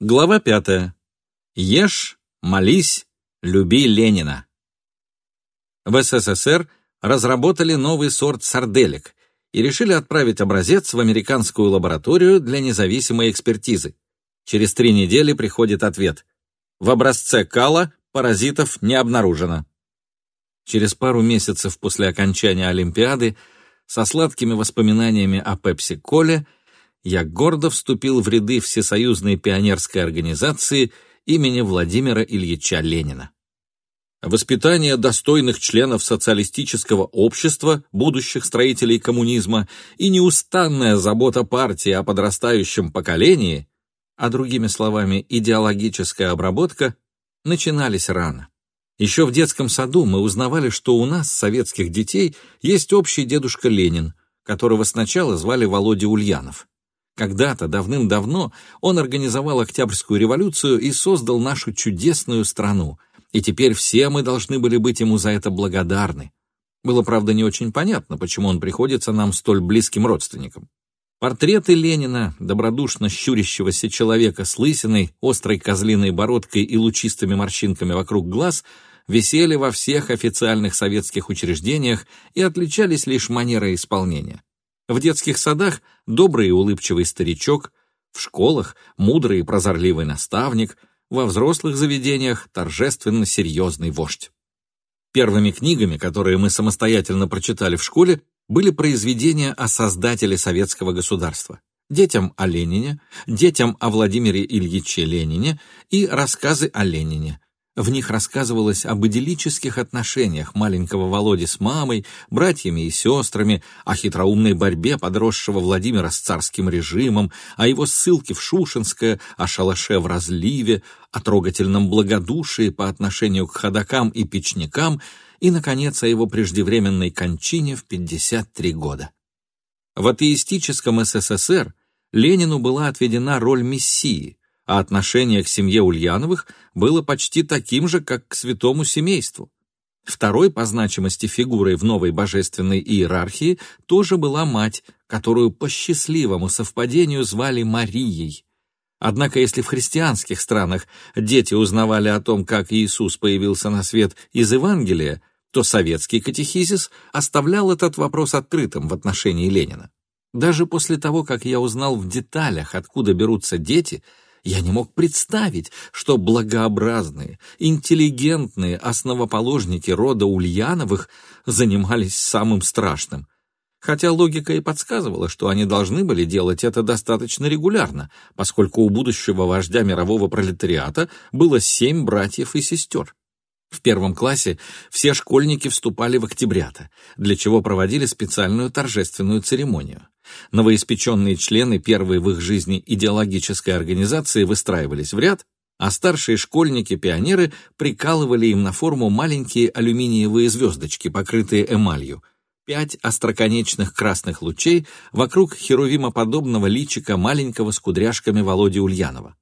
Глава пятая. Ешь, молись, люби Ленина. В СССР разработали новый сорт сарделек и решили отправить образец в американскую лабораторию для независимой экспертизы. Через три недели приходит ответ. В образце кала паразитов не обнаружено. Через пару месяцев после окончания Олимпиады со сладкими воспоминаниями о Пепси-Коле я гордо вступил в ряды Всесоюзной пионерской организации имени Владимира Ильича Ленина. Воспитание достойных членов социалистического общества, будущих строителей коммунизма и неустанная забота партии о подрастающем поколении, а другими словами, идеологическая обработка, начинались рано. Еще в детском саду мы узнавали, что у нас, советских детей, есть общий дедушка Ленин, которого сначала звали Володя Ульянов. Когда-то, давным-давно, он организовал Октябрьскую революцию и создал нашу чудесную страну, и теперь все мы должны были быть ему за это благодарны. Было, правда, не очень понятно, почему он приходится нам столь близким родственникам. Портреты Ленина, добродушно щурящегося человека с лысиной, острой козлиной бородкой и лучистыми морщинками вокруг глаз, висели во всех официальных советских учреждениях и отличались лишь манерой исполнения. В детских садах добрый и улыбчивый старичок, в школах мудрый и прозорливый наставник, во взрослых заведениях торжественно серьезный вождь. Первыми книгами, которые мы самостоятельно прочитали в школе, были произведения о создателе советского государства. Детям о Ленине, детям о Владимире Ильиче Ленине и рассказы о Ленине, в них рассказывалось об идиллических отношениях маленького Володи с мамой, братьями и сестрами, о хитроумной борьбе подросшего Владимира с царским режимом, о его ссылке в Шушинское, о шалаше в разливе, о трогательном благодушии по отношению к ходокам и печникам и, наконец, о его преждевременной кончине в 53 года. В атеистическом СССР Ленину была отведена роль мессии – а отношение к семье Ульяновых было почти таким же, как к святому семейству. Второй по значимости фигурой в новой божественной иерархии тоже была мать, которую по счастливому совпадению звали Марией. Однако если в христианских странах дети узнавали о том, как Иисус появился на свет из Евангелия, то советский катехизис оставлял этот вопрос открытым в отношении Ленина. Даже после того, как я узнал в деталях, откуда берутся дети, я не мог представить, что благообразные, интеллигентные основоположники рода Ульяновых занимались самым страшным. Хотя логика и подсказывала, что они должны были делать это достаточно регулярно, поскольку у будущего вождя мирового пролетариата было семь братьев и сестер. В первом классе все школьники вступали в октябрята, для чего проводили специальную торжественную церемонию. Новоиспеченные члены первой в их жизни идеологической организации выстраивались в ряд, а старшие школьники-пионеры прикалывали им на форму маленькие алюминиевые звездочки, покрытые эмалью, пять остроконечных красных лучей вокруг херувимоподобного личика маленького с кудряшками Володи Ульянова.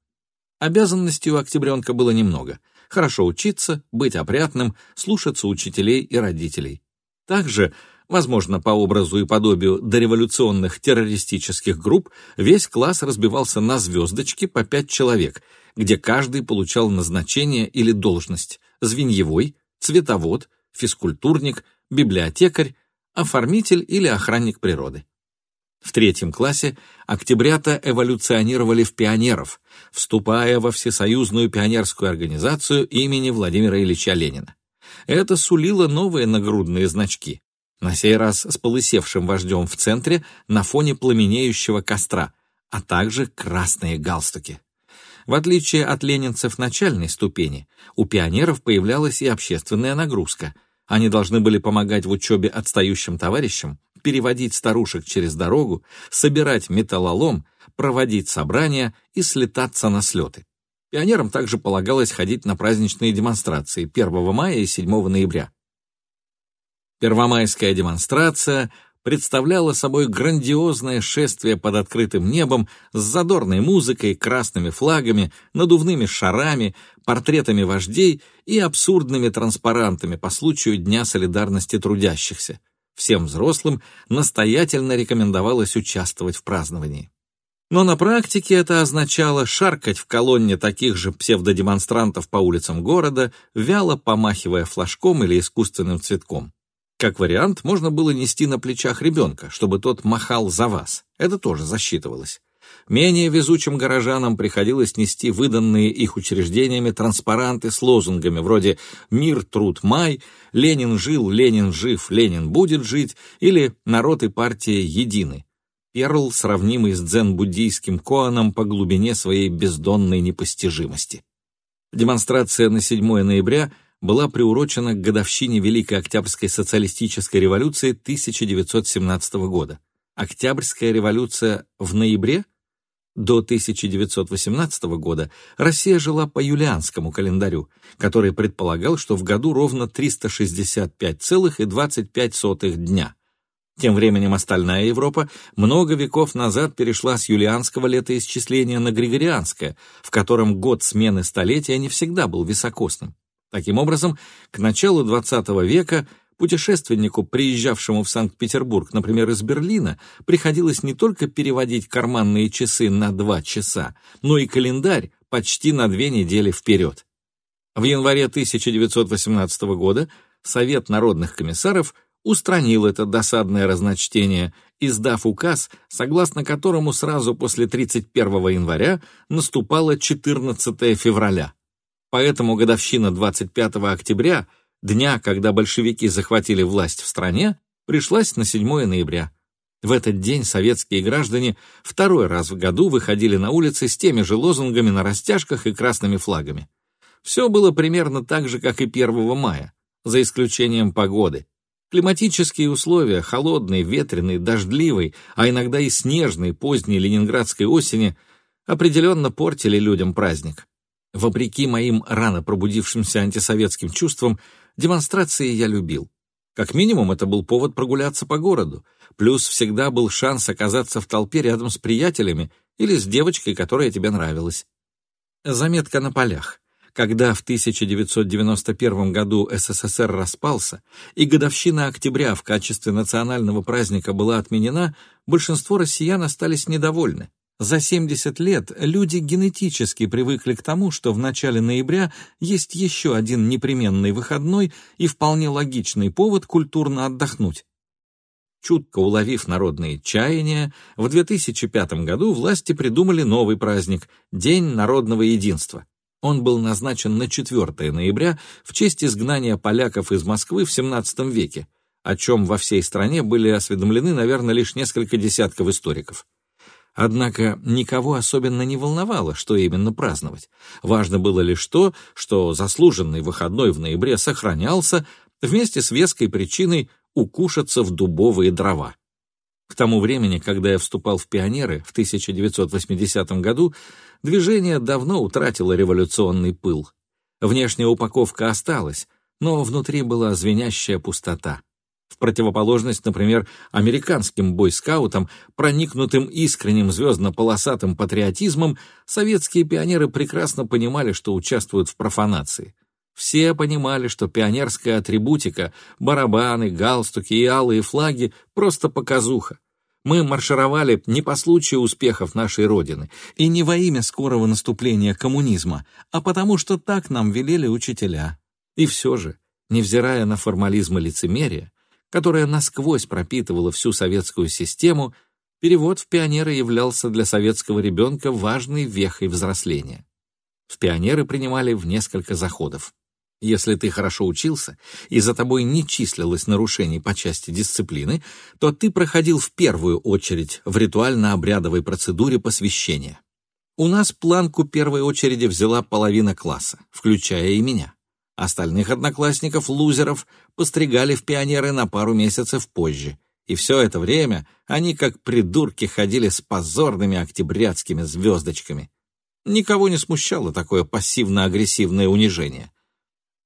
Обязанностей у октябренка было немного — хорошо учиться, быть опрятным, слушаться учителей и родителей. Также Возможно, по образу и подобию дореволюционных террористических групп, весь класс разбивался на звездочки по пять человек, где каждый получал назначение или должность – звеньевой, цветовод, физкультурник, библиотекарь, оформитель или охранник природы. В третьем классе октябрята эволюционировали в пионеров, вступая во Всесоюзную пионерскую организацию имени Владимира Ильича Ленина. Это сулило новые нагрудные значки на сей раз с полысевшим вождем в центре на фоне пламенеющего костра, а также красные галстуки. В отличие от ленинцев начальной ступени, у пионеров появлялась и общественная нагрузка. Они должны были помогать в учебе отстающим товарищам, переводить старушек через дорогу, собирать металлолом, проводить собрания и слетаться на слеты. Пионерам также полагалось ходить на праздничные демонстрации 1 мая и 7 ноября. Первомайская демонстрация представляла собой грандиозное шествие под открытым небом с задорной музыкой, красными флагами, надувными шарами, портретами вождей и абсурдными транспарантами по случаю Дня солидарности трудящихся. Всем взрослым настоятельно рекомендовалось участвовать в праздновании. Но на практике это означало шаркать в колонне таких же псевдодемонстрантов по улицам города, вяло помахивая флажком или искусственным цветком. Как вариант, можно было нести на плечах ребенка, чтобы тот махал за вас. Это тоже засчитывалось. Менее везучим горожанам приходилось нести выданные их учреждениями транспаранты с лозунгами вроде «Мир, труд, май», «Ленин жил, Ленин жив, Ленин будет жить» или «Народ и партия едины». Перл, сравнимый с дзен-буддийским коаном по глубине своей бездонной непостижимости. Демонстрация на 7 ноября была приурочена к годовщине Великой Октябрьской социалистической революции 1917 года. Октябрьская революция в ноябре – до 1918 года Россия жила по юлианскому календарю, который предполагал, что в году ровно 365,25 дня. Тем временем остальная Европа много веков назад перешла с юлианского летоисчисления на григорианское, в котором год смены столетия не всегда был високосным. Таким образом, к началу XX века – Путешественнику, приезжавшему в Санкт-Петербург, например, из Берлина, приходилось не только переводить карманные часы на два часа, но и календарь почти на две недели вперед. В январе 1918 года Совет народных комиссаров устранил это досадное разночтение, издав указ, согласно которому сразу после 31 января наступало 14 февраля. Поэтому годовщина 25 октября – дня, когда большевики захватили власть в стране, пришлась на 7 ноября. В этот день советские граждане второй раз в году выходили на улицы с теми же лозунгами на растяжках и красными флагами. Все было примерно так же, как и 1 мая, за исключением погоды. Климатические условия, холодной, ветреной, дождливой, а иногда и снежной поздней ленинградской осени, определенно портили людям праздник. Вопреки моим рано пробудившимся антисоветским чувствам, Демонстрации я любил. Как минимум, это был повод прогуляться по городу. Плюс всегда был шанс оказаться в толпе рядом с приятелями или с девочкой, которая тебе нравилась. Заметка на полях. Когда в 1991 году СССР распался и годовщина октября в качестве национального праздника была отменена, большинство россиян остались недовольны. За 70 лет люди генетически привыкли к тому, что в начале ноября есть еще один непременный выходной и вполне логичный повод культурно отдохнуть. Чутко уловив народные чаяния, в 2005 году власти придумали новый праздник – День народного единства. Он был назначен на 4 ноября в честь изгнания поляков из Москвы в XVII веке, о чем во всей стране были осведомлены, наверное, лишь несколько десятков историков. Однако никого особенно не волновало, что именно праздновать. Важно было лишь то, что заслуженный выходной в ноябре сохранялся вместе с веской причиной укушаться в дубовые дрова. К тому времени, когда я вступал в пионеры в 1980 году, движение давно утратило революционный пыл. Внешняя упаковка осталась, но внутри была звенящая пустота. В противоположность, например, американским бойскаутам, проникнутым искренним звездно-полосатым патриотизмом, советские пионеры прекрасно понимали, что участвуют в профанации. Все понимали, что пионерская атрибутика, барабаны, галстуки и алые флаги — просто показуха. Мы маршировали не по случаю успехов нашей Родины и не во имя скорого наступления коммунизма, а потому что так нам велели учителя. И все же, невзирая на формализм и лицемерие, которая насквозь пропитывала всю советскую систему, перевод в пионеры являлся для советского ребенка важной вехой взросления. В пионеры принимали в несколько заходов. Если ты хорошо учился и за тобой не числилось нарушений по части дисциплины, то ты проходил в первую очередь в ритуально-обрядовой процедуре посвящения. У нас планку первой очереди взяла половина класса, включая и меня. Остальных одноклассников, лузеров, постригали в пионеры на пару месяцев позже. И все это время они, как придурки, ходили с позорными октябрятскими звездочками. Никого не смущало такое пассивно-агрессивное унижение.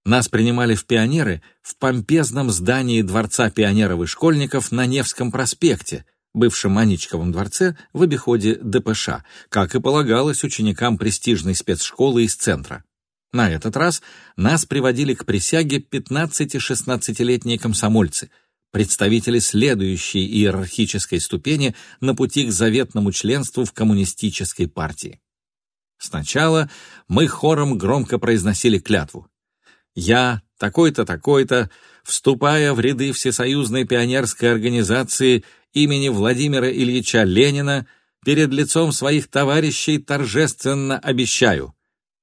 Нас принимали в пионеры в помпезном здании Дворца пионеров и школьников на Невском проспекте, бывшем Маничковом дворце в обиходе ДПШ, как и полагалось ученикам престижной спецшколы из центра. На этот раз нас приводили к присяге 15-16-летние комсомольцы, представители следующей иерархической ступени на пути к заветному членству в коммунистической партии. Сначала мы хором громко произносили клятву. «Я, такой-то, такой-то, вступая в ряды Всесоюзной пионерской организации имени Владимира Ильича Ленина, перед лицом своих товарищей торжественно обещаю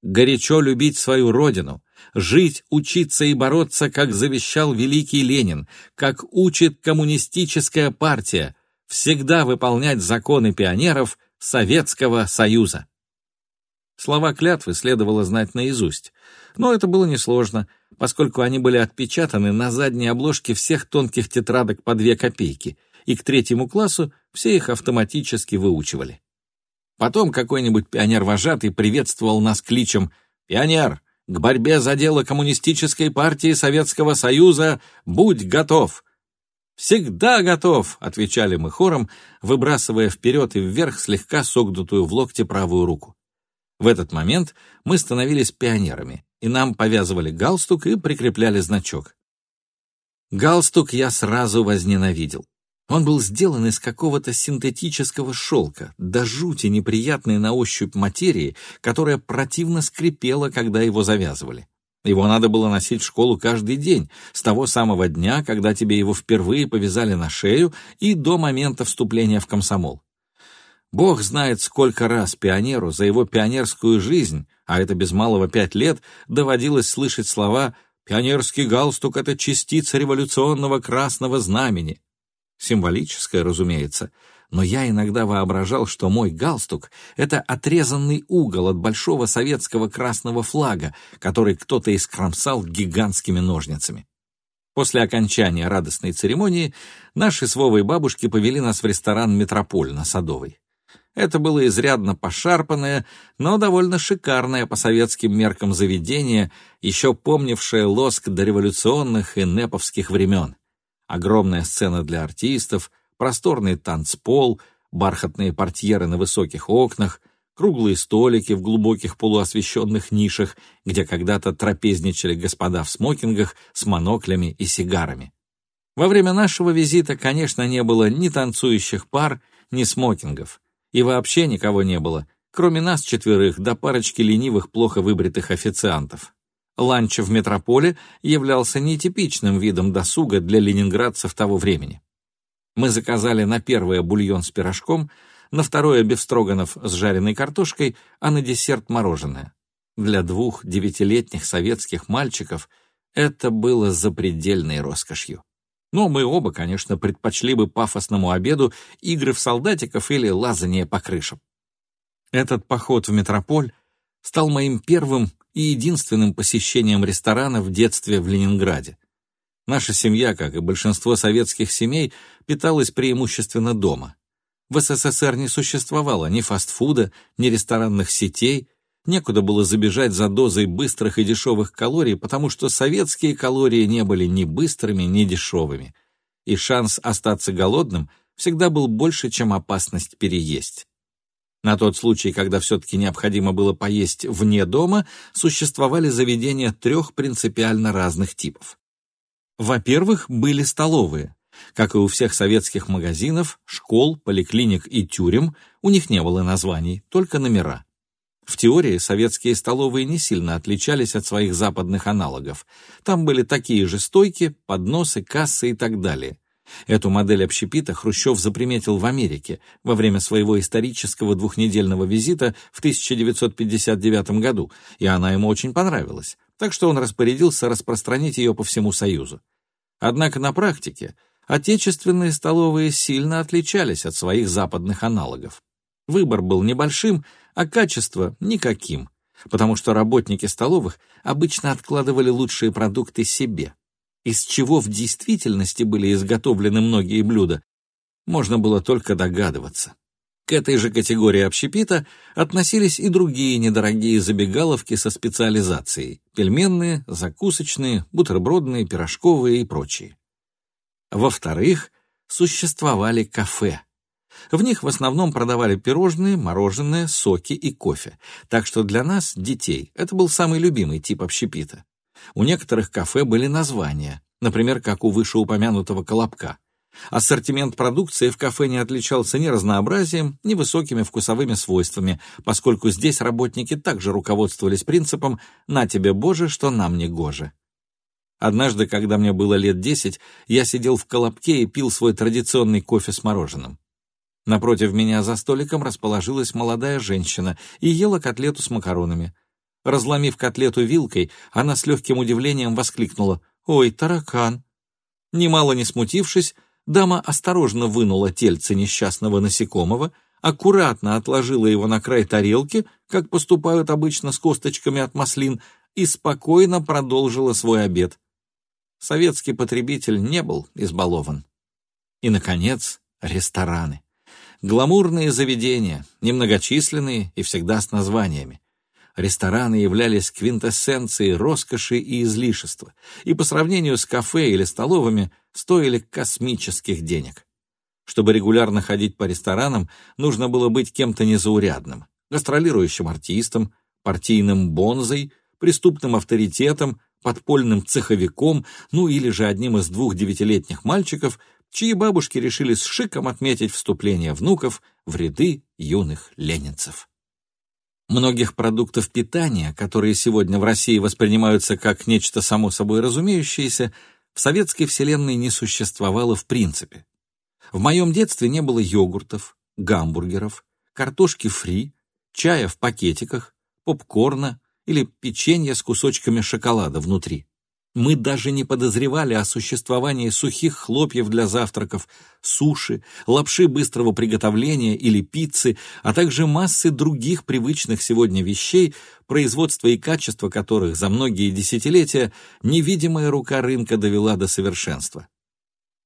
горячо любить свою родину, жить, учиться и бороться, как завещал великий Ленин, как учит коммунистическая партия, всегда выполнять законы пионеров Советского Союза. Слова клятвы следовало знать наизусть, но это было несложно, поскольку они были отпечатаны на задней обложке всех тонких тетрадок по две копейки, и к третьему классу все их автоматически выучивали. Потом какой-нибудь пионер-вожатый приветствовал нас кличем «Пионер, к борьбе за дело Коммунистической партии Советского Союза будь готов!» «Всегда готов!» — отвечали мы хором, выбрасывая вперед и вверх слегка согнутую в локте правую руку. В этот момент мы становились пионерами, и нам повязывали галстук и прикрепляли значок. Галстук я сразу возненавидел. Он был сделан из какого-то синтетического шелка, до жути неприятной на ощупь материи, которая противно скрипела, когда его завязывали. Его надо было носить в школу каждый день, с того самого дня, когда тебе его впервые повязали на шею, и до момента вступления в комсомол. Бог знает, сколько раз пионеру за его пионерскую жизнь, а это без малого пять лет, доводилось слышать слова «Пионерский галстук — это частица революционного красного знамени», Символическое, разумеется, но я иногда воображал, что мой галстук — это отрезанный угол от большого советского красного флага, который кто-то искромсал гигантскими ножницами. После окончания радостной церемонии наши с Вовой бабушки повели нас в ресторан «Метрополь» на Садовой. Это было изрядно пошарпанное, но довольно шикарное по советским меркам заведение, еще помнившее лоск дореволюционных и неповских времен огромная сцена для артистов, просторный танцпол, бархатные портьеры на высоких окнах, круглые столики в глубоких полуосвещенных нишах, где когда-то трапезничали господа в смокингах с моноклями и сигарами. Во время нашего визита, конечно, не было ни танцующих пар, ни смокингов. И вообще никого не было, кроме нас четверых до парочки ленивых, плохо выбритых официантов. Ланч в метрополе являлся нетипичным видом досуга для ленинградцев того времени. Мы заказали на первое бульон с пирожком, на второе бифстроганов с жареной картошкой, а на десерт мороженое. Для двух девятилетних советских мальчиков это было запредельной роскошью. Но мы оба, конечно, предпочли бы пафосному обеду игры в солдатиков или лазание по крышам. Этот поход в метрополь стал моим первым и единственным посещением ресторана в детстве в Ленинграде. Наша семья, как и большинство советских семей, питалась преимущественно дома. В СССР не существовало ни фастфуда, ни ресторанных сетей, некуда было забежать за дозой быстрых и дешевых калорий, потому что советские калории не были ни быстрыми, ни дешевыми. И шанс остаться голодным всегда был больше, чем опасность переесть. На тот случай, когда все-таки необходимо было поесть вне дома, существовали заведения трех принципиально разных типов. Во-первых, были столовые. Как и у всех советских магазинов, школ, поликлиник и тюрем, у них не было названий, только номера. В теории советские столовые не сильно отличались от своих западных аналогов. Там были такие же стойки, подносы, кассы и так далее. Эту модель общепита Хрущев заприметил в Америке во время своего исторического двухнедельного визита в 1959 году, и она ему очень понравилась, так что он распорядился распространить ее по всему Союзу. Однако на практике отечественные столовые сильно отличались от своих западных аналогов. Выбор был небольшим, а качество — никаким, потому что работники столовых обычно откладывали лучшие продукты себе из чего в действительности были изготовлены многие блюда, можно было только догадываться. К этой же категории общепита относились и другие недорогие забегаловки со специализацией – пельменные, закусочные, бутербродные, пирожковые и прочие. Во-вторых, существовали кафе. В них в основном продавали пирожные, мороженое, соки и кофе, так что для нас, детей, это был самый любимый тип общепита. У некоторых кафе были названия. например, как у вышеупомянутого «Колобка». Ассортимент продукции в кафе не отличался ни разнообразием, ни высокими вкусовыми свойствами, поскольку здесь работники также руководствовались принципом «на тебе, Боже, что нам не гоже». Однажды, когда мне было лет десять, я сидел в колобке и пил свой традиционный кофе с мороженым. Напротив меня за столиком расположилась молодая женщина и ела котлету с макаронами. Разломив котлету вилкой, она с легким удивлением воскликнула «Ой, таракан!». Немало не смутившись, дама осторожно вынула тельце несчастного насекомого, аккуратно отложила его на край тарелки, как поступают обычно с косточками от маслин, и спокойно продолжила свой обед советский потребитель не был избалован. И, наконец, рестораны. Гламурные заведения, немногочисленные и всегда с названиями. Рестораны являлись квинтэссенцией роскоши и излишества, и по сравнению с кафе или столовыми стоили космических денег. Чтобы регулярно ходить по ресторанам, нужно было быть кем-то незаурядным, гастролирующим артистом, партийным бонзой, преступным авторитетом, подпольным цеховиком, ну или же одним из двух девятилетних мальчиков, чьи бабушки решили с шиком отметить вступление внуков в ряды юных ленинцев. Многих продуктов питания, которые сегодня в России воспринимаются как нечто само собой разумеющееся, в советской вселенной не существовало в принципе. В моем детстве не было йогуртов, гамбургеров, картошки фри, чая в пакетиках, попкорна, или печенье с кусочками шоколада внутри. Мы даже не подозревали о существовании сухих хлопьев для завтраков, суши, лапши быстрого приготовления или пиццы, а также массы других привычных сегодня вещей, производство и качество которых за многие десятилетия невидимая рука рынка довела до совершенства.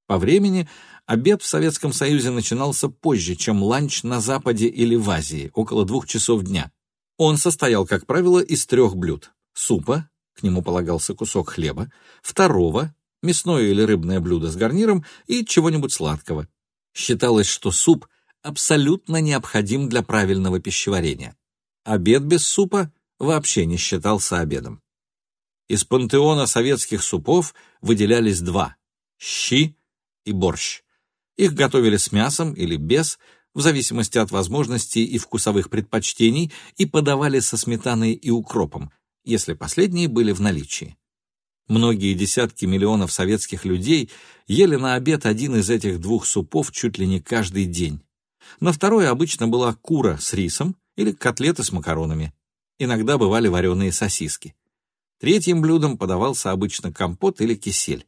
По времени обед в Советском Союзе начинался позже, чем ланч на Западе или в Азии, около двух часов дня. Он состоял, как правило, из трех блюд. Супа, к нему полагался кусок хлеба, второго, мясное или рыбное блюдо с гарниром и чего-нибудь сладкого. Считалось, что суп абсолютно необходим для правильного пищеварения. Обед без супа вообще не считался обедом. Из пантеона советских супов выделялись два – щи и борщ. Их готовили с мясом или без, в зависимости от возможностей и вкусовых предпочтений, и подавали со сметаной и укропом, если последние были в наличии. Многие десятки миллионов советских людей ели на обед один из этих двух супов чуть ли не каждый день. На второе обычно была кура с рисом или котлеты с макаронами. Иногда бывали вареные сосиски. Третьим блюдом подавался обычно компот или кисель.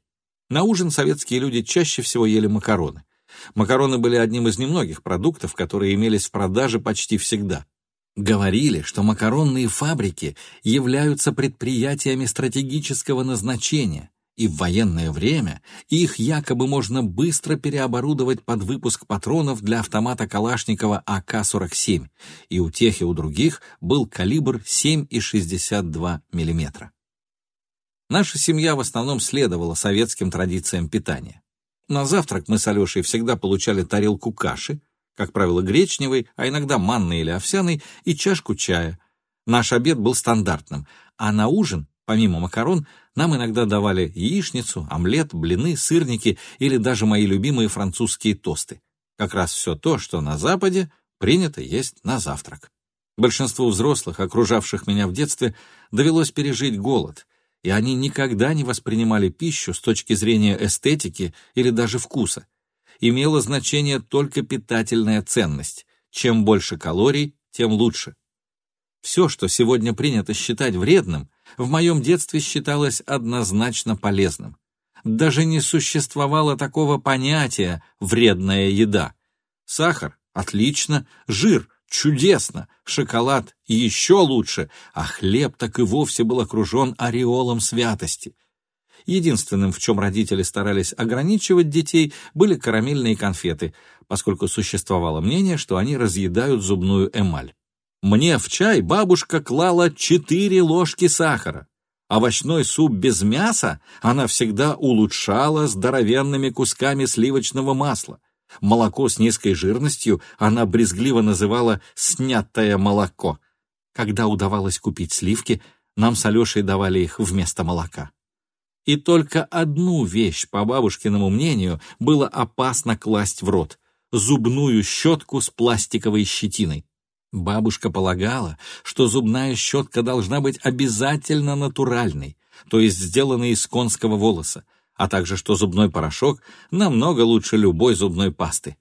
На ужин советские люди чаще всего ели макароны. Макароны были одним из немногих продуктов, которые имелись в продаже почти всегда. Говорили, что макаронные фабрики являются предприятиями стратегического назначения, и в военное время их якобы можно быстро переоборудовать под выпуск патронов для автомата Калашникова АК-47, и у тех и у других был калибр 7,62 мм. Наша семья в основном следовала советским традициям питания. На завтрак мы с Алешей всегда получали тарелку каши, как правило, гречневой, а иногда манной или овсяной, и чашку чая. Наш обед был стандартным, а на ужин, помимо макарон, нам иногда давали яичницу, омлет, блины, сырники или даже мои любимые французские тосты. Как раз все то, что на Западе принято есть на завтрак. Большинству взрослых, окружавших меня в детстве, довелось пережить голод, и они никогда не воспринимали пищу с точки зрения эстетики или даже вкуса. Имела значение только питательная ценность. Чем больше калорий, тем лучше. Все, что сегодня принято считать вредным, в моем детстве считалось однозначно полезным. Даже не существовало такого понятия «вредная еда». Сахар – отлично, жир Чудесно! Шоколад еще лучше, а хлеб так и вовсе был окружен ореолом святости. Единственным, в чем родители старались ограничивать детей, были карамельные конфеты, поскольку существовало мнение, что они разъедают зубную эмаль. Мне в чай бабушка клала четыре ложки сахара. Овощной суп без мяса она всегда улучшала здоровенными кусками сливочного масла. Молоко с низкой жирностью она брезгливо называла «снятое молоко». Когда удавалось купить сливки, нам с Алешей давали их вместо молока. И только одну вещь, по бабушкиному мнению, было опасно класть в рот — зубную щетку с пластиковой щетиной. Бабушка полагала, что зубная щетка должна быть обязательно натуральной, то есть сделанной из конского волоса, а также что зубной порошок намного лучше любой зубной пасты.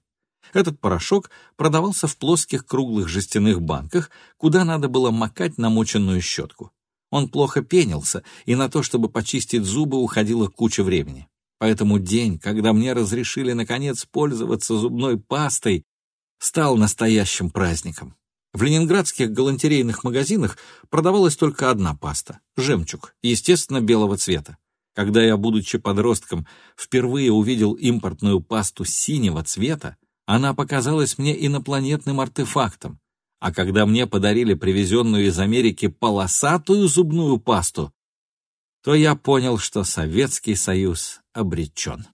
Этот порошок продавался в плоских круглых жестяных банках, куда надо было макать намоченную щетку. Он плохо пенился, и на то, чтобы почистить зубы, уходила куча времени. Поэтому день, когда мне разрешили наконец пользоваться зубной пастой, стал настоящим праздником. В ленинградских галантерейных магазинах продавалась только одна паста — жемчуг, естественно, белого цвета. Когда я, будучи подростком, впервые увидел импортную пасту синего цвета, она показалась мне инопланетным артефактом, а когда мне подарили привезенную из Америки полосатую зубную пасту, то я понял, что Советский Союз обречен.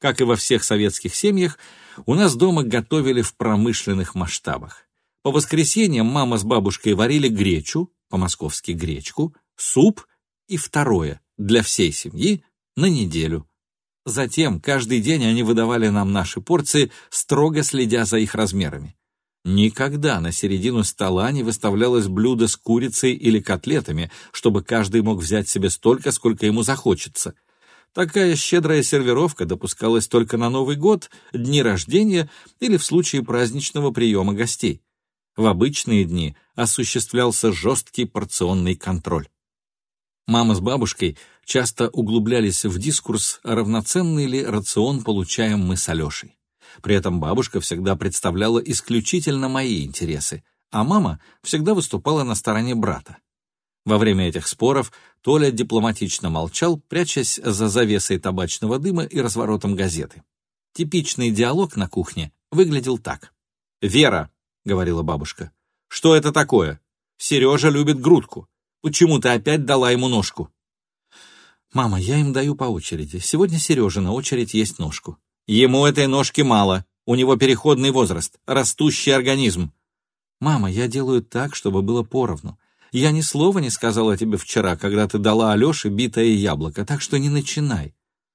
Как и во всех советских семьях, у нас дома готовили в промышленных масштабах. По воскресеньям мама с бабушкой варили гречу, по-московски гречку, суп и второе, для всей семьи, на неделю. Затем каждый день они выдавали нам наши порции, строго следя за их размерами. Никогда на середину стола не выставлялось блюдо с курицей или котлетами, чтобы каждый мог взять себе столько, сколько ему захочется. Такая щедрая сервировка допускалась только на Новый год, дни рождения или в случае праздничного приема гостей. В обычные дни осуществлялся жесткий порционный контроль. Мама с бабушкой часто углублялись в дискурс, равноценный ли рацион получаем мы с Алешей. При этом бабушка всегда представляла исключительно мои интересы, а мама всегда выступала на стороне брата. Во время этих споров Толя дипломатично молчал, прячась за завесой табачного дыма и разворотом газеты. Типичный диалог на кухне выглядел так. «Вера», — говорила бабушка, — «что это такое? Сережа любит грудку. Почему ты опять дала ему ножку?» «Мама, я им даю по очереди. Сегодня Сережа на очередь есть ножку. Ему этой ножки мало. У него переходный возраст, растущий организм. Мама, я делаю так, чтобы было поровну. Я ни слова не сказала тебе вчера, когда ты дала Алёше битое яблоко, так что не начинай.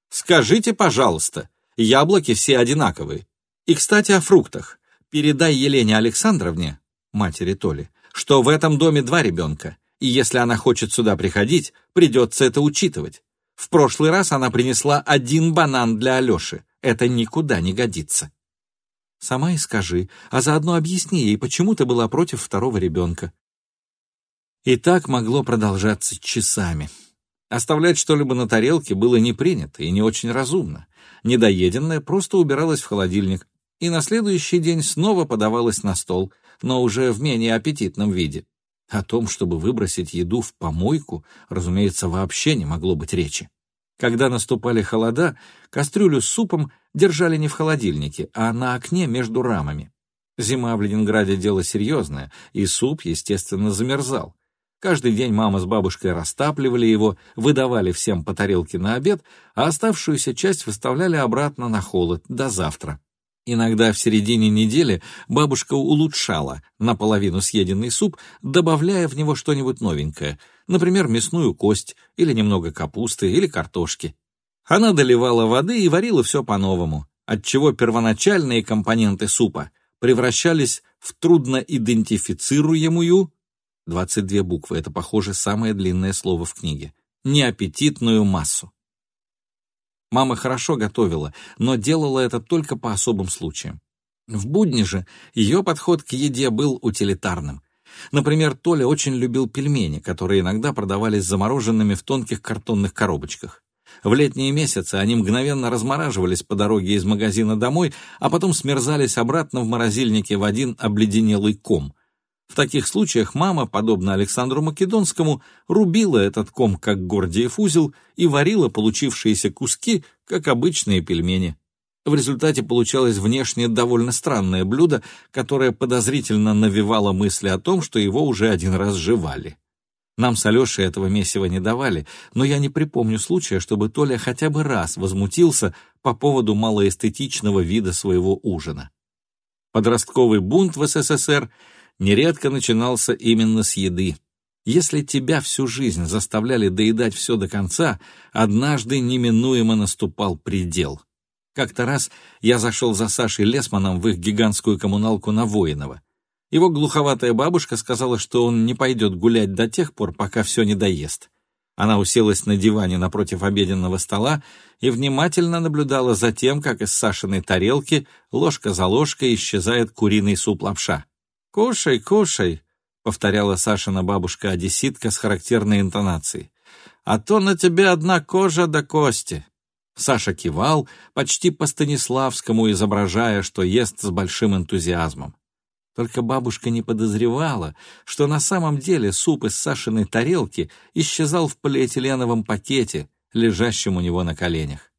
Скажите, пожалуйста, яблоки все одинаковые. И, кстати, о фруктах. Передай Елене Александровне, матери Толи, что в этом доме два ребенка, и если она хочет сюда приходить, придется это учитывать. В прошлый раз она принесла один банан для Алёши. Это никуда не годится. Сама и скажи, а заодно объясни ей, почему ты была против второго ребенка. И так могло продолжаться часами. Оставлять что-либо на тарелке было не принято и не очень разумно. Недоеденное просто убиралось в холодильник, и на следующий день снова подавалось на стол, но уже в менее аппетитном виде. О том, чтобы выбросить еду в помойку, разумеется, вообще не могло быть речи. Когда наступали холода, кастрюлю с супом держали не в холодильнике, а на окне между рамами. Зима в Ленинграде дело серьезное, и суп, естественно, замерзал. Каждый день мама с бабушкой растапливали его, выдавали всем по тарелке на обед, а оставшуюся часть выставляли обратно на холод до завтра. Иногда в середине недели бабушка улучшала наполовину съеденный суп, добавляя в него что-нибудь новенькое, например, мясную кость или немного капусты или картошки. Она доливала воды и варила все по-новому, отчего первоначальные компоненты супа превращались в трудноидентифицируемую 22 буквы, это, похоже, самое длинное слово в книге, неаппетитную массу. Мама хорошо готовила, но делала это только по особым случаям. В будни же ее подход к еде был утилитарным. Например, Толя очень любил пельмени, которые иногда продавались замороженными в тонких картонных коробочках. В летние месяцы они мгновенно размораживались по дороге из магазина домой, а потом смерзались обратно в морозильнике в один обледенелый ком. В таких случаях мама, подобно Александру Македонскому, рубила этот ком как гордиев узел и варила получившиеся куски, как обычные пельмени. В результате получалось внешне довольно странное блюдо, которое подозрительно навевало мысли о том, что его уже один раз жевали. Нам с Алешей этого месива не давали, но я не припомню случая, чтобы Толя хотя бы раз возмутился по поводу малоэстетичного вида своего ужина. Подростковый бунт в СССР нередко начинался именно с еды. Если тебя всю жизнь заставляли доедать все до конца, однажды неминуемо наступал предел. Как-то раз я зашел за Сашей Лесманом в их гигантскую коммуналку на Воинова. Его глуховатая бабушка сказала, что он не пойдет гулять до тех пор, пока все не доест. Она уселась на диване напротив обеденного стола и внимательно наблюдала за тем, как из Сашиной тарелки ложка за ложкой исчезает куриный суп-лапша. «Кушай, кушай», — повторяла Сашина бабушка-одесситка с характерной интонацией. «А то на тебе одна кожа до кости». Саша кивал, почти по Станиславскому изображая, что ест с большим энтузиазмом. Только бабушка не подозревала, что на самом деле суп из Сашиной тарелки исчезал в полиэтиленовом пакете, лежащем у него на коленях.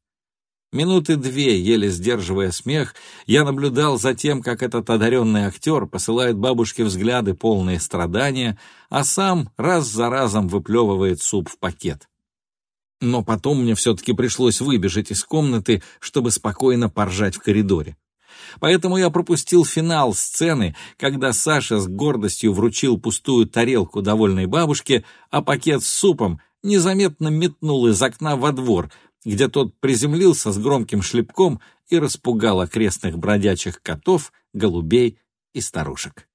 Минуты две, еле сдерживая смех, я наблюдал за тем, как этот одаренный актер посылает бабушке взгляды, полные страдания, а сам раз за разом выплевывает суп в пакет. Но потом мне все-таки пришлось выбежать из комнаты, чтобы спокойно поржать в коридоре. Поэтому я пропустил финал сцены, когда Саша с гордостью вручил пустую тарелку довольной бабушке, а пакет с супом незаметно метнул из окна во двор, где тот приземлился с громким шлепком и распугал окрестных бродячих котов, голубей и старушек.